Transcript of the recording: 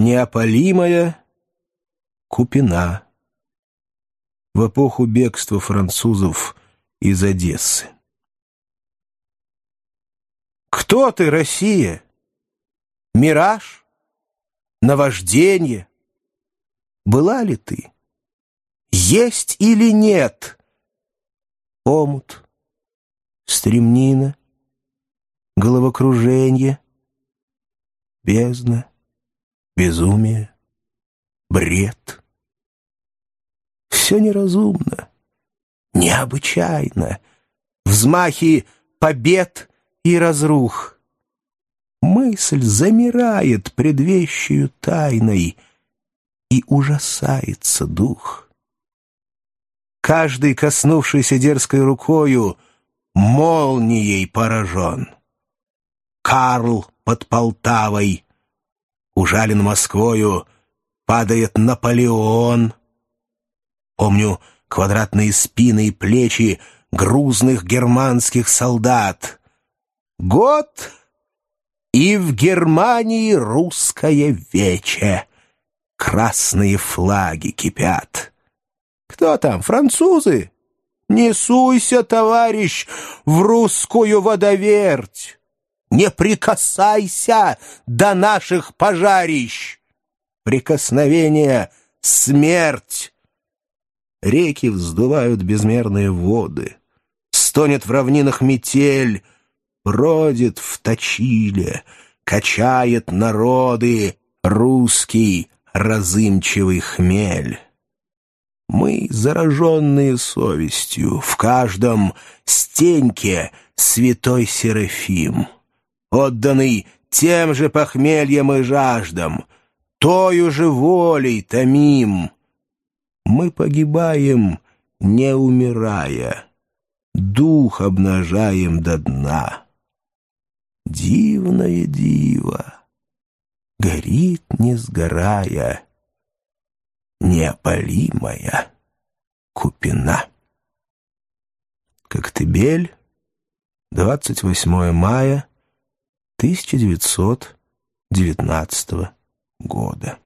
неопалимая Купина в эпоху бегства французов из Одессы. Кто ты, Россия? Мираж? Наваждение? Была ли ты? Есть или нет? Омут, стремнина, головокружение, бездна, безумие, бред. Все неразумно, необычайно, взмахи побед и разрух. Мысль замирает пред вещью тайной, и ужасается дух. Каждый, коснувшийся дерзкой рукою, молнией поражен. Карл под Полтавой, ужален Москвою, падает Наполеон. Помню квадратные спины и плечи грузных германских солдат. Год, и в Германии русское вече. Красные флаги кипят. Кто там, французы? Не суйся, товарищ, в русскую водоверть. Не прикасайся до наших пожарищ. Прикосновение — смерть. Реки вздувают безмерные воды. Стонет в равнинах метель, бродит в точиле, качает народы русский разымчивый хмель. Мы, зараженные совестью, в каждом стеньке святой Серафим, отданный тем же похмельем и жаждам, тою же волей томим. Мы погибаем, не умирая, дух обнажаем до дна. Дивное диво, горит, не сгорая, неопалимая купина. Коктебель, 28 мая 1919 года.